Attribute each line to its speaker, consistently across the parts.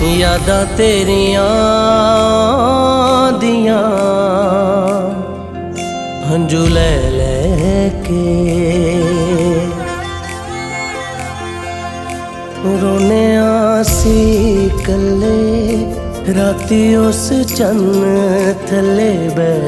Speaker 1: यादा तेरिया दिया हंजू ले लेके। रोने आसी कले राती उस चन्न थले बह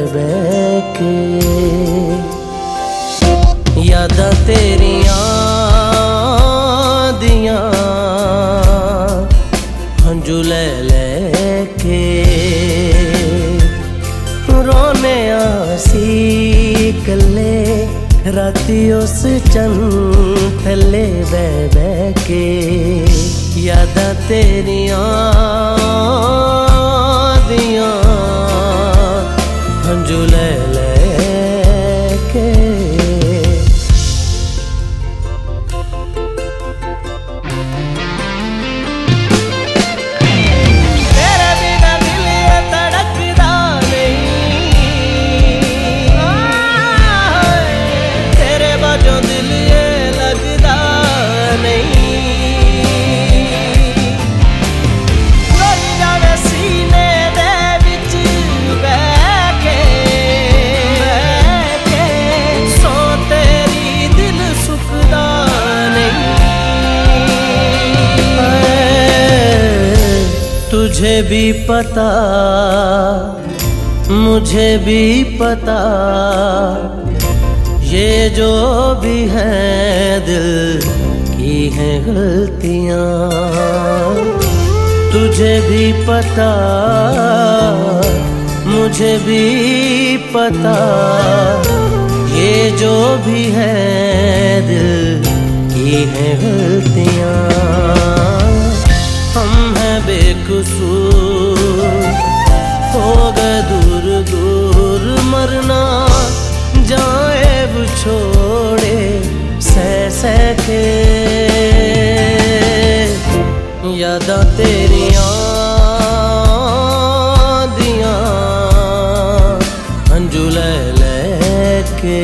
Speaker 1: आसी कले राती उस चन थले बह बह के यादा तेरिया तुझे भी पता, मुझे भी पता, ये जो भी है दिल की है गलतियाँ, तुझे भी पता, मुझे भी पता, ये जो भी है दिल की है गलतियाँ। यादा तेरिया दिया अंजू ले लेके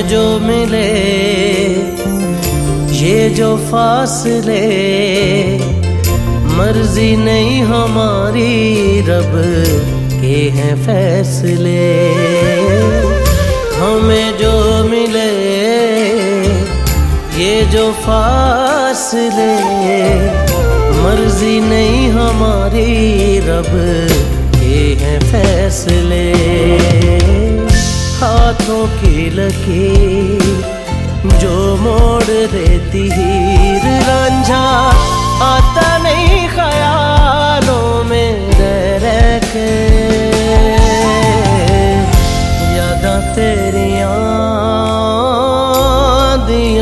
Speaker 1: जो मिले, ये जो फासले, मर्ज़ी नहीं हमारी, रब के हैं फैसले। हमें जो मिले, ये जो फासले, मर्ज़ी नहीं हमारी, रब के हैं फैसले। आँखों की लकीर जो मोड़ देती हीर रंझा आता नहीं ख्यालों में रह के। यादा तेरिया दिया